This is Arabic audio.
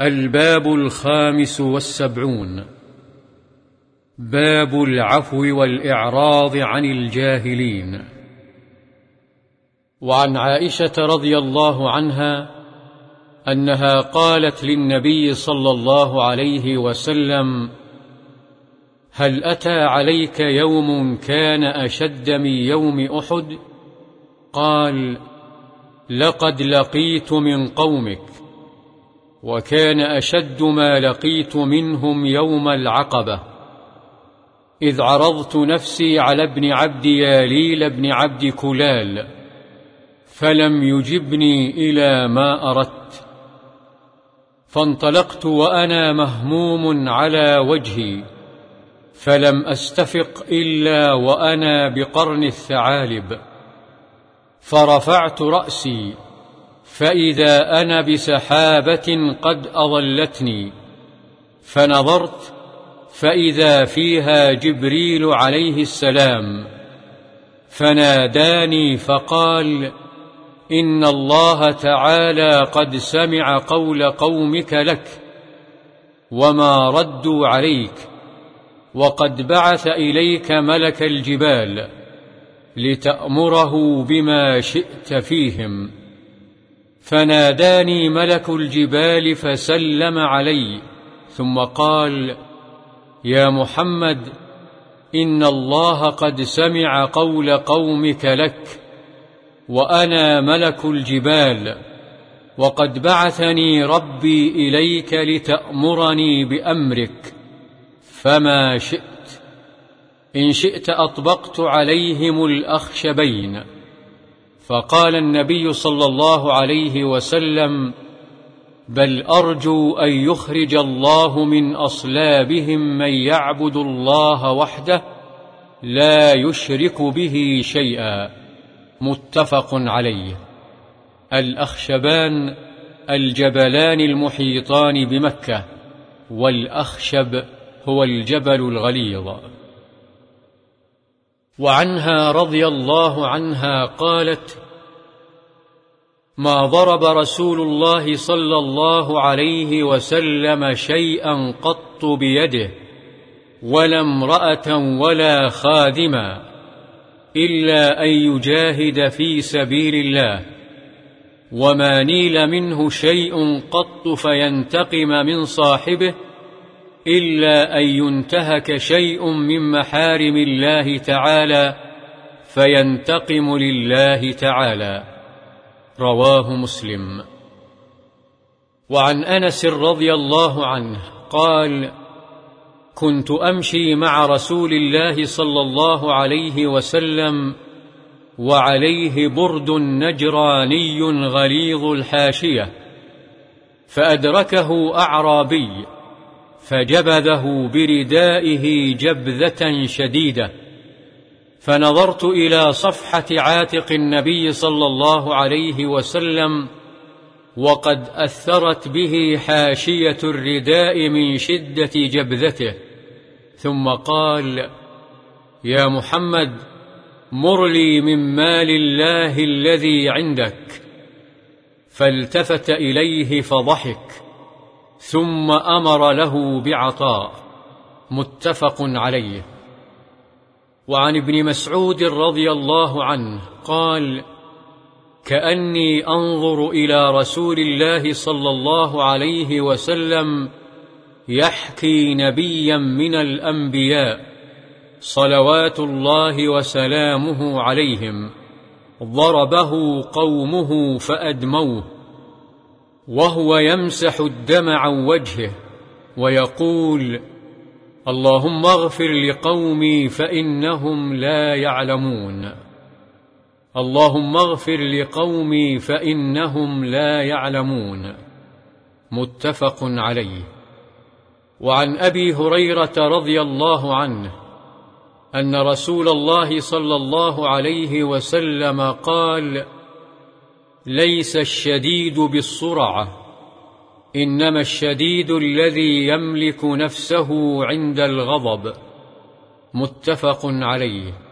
الباب الخامس والسبعون. باب العفو والإعراض عن الجاهلين. وعن عائشة رضي الله عنها أنها قالت للنبي صلى الله عليه وسلم هل أتى عليك يوم كان أشد من يوم أحد؟ قال لقد لقيت من قومك. وكان أشد ما لقيت منهم يوم العقبة. إذ عرضت نفسي على ابن عبد ياليل بن عبد كلال فلم يجبني إلى ما أردت. فانطلقت وأنا مهموم على وجهي فلم أستفق إلا وأنا بقرن الثعالب. فرفعت رأسي فإذا أنا بسحابة قد أضلتني. فنظرت فإذا فيها جبريل عليه السلام. فناداني فقال إن الله تعالى قد سمع قول قومك لك وما ردوا عليك وقد بعث إليك ملك الجبال لتأمره بما شئت فيهم. فناداني ملك الجبال فسلم علي ثم قال يا محمد إن الله قد سمع قول قومك لك وأنا ملك الجبال وقد بعثني ربي إليك لتأمرني بأمرك فما شئت إن شئت أطبقت عليهم الأخشبين. فقال النبي صلى الله عليه وسلم بل أرجو أن يخرج الله من أصلابهم من يعبد الله وحده لا يشرك به شيئا. متفق عليه. الأخشبان الجبلان المحيطان بمكة والأخشب هو الجبل الغليظ. وعنها رضي الله عنها قالت ما ضرب رسول الله صلى الله عليه وسلم شيئا قط بيده ولا امرأة ولا خادما إلا أن يجاهد في سبيل الله وما نيل منه شيء قط فينتقم من صاحبه إلا أن ينتهك شيء من محارم الله تعالى فينتقم لله تعالى. رواه مسلم. وعن أنس رضي الله عنه قال كنت أمشي مع رسول الله صلى الله عليه وسلم وعليه برد نجراني غليظ الحاشية فأدركه أعرابي فجبذه بردائه جبذة شديدة. فنظرت إلى صفحة عاتق النبي صلى الله عليه وسلم وقد أثرت به حاشية الرداء من شدة جبذته. ثم قال يا محمد مر لي من مال الله الذي عندك. فالتفت إليه فضحك. ثم أمر له بعطاء متفق عليه. وعن ابن مسعود رضي الله عنه قال كأني أنظر إلى رسول الله صلى الله عليه وسلم يحكي نبيا من الأنبياء صلوات الله وسلامه عليهم ضربه قومه فأدموه. وهو يمسح الدم عن وجهه ويقول اللهم اغفر لقومي فإنهم لا يعلمون. اللهم اغفر لقومي فإنهم لا يعلمون. متفق عليه. وعن أبي هريرة رضي الله عنه أن رسول الله صلى الله عليه وسلم قال ليس الشديد بالصرعة إنما الشديد الذي يملك نفسه عند الغضب. متفق عليه.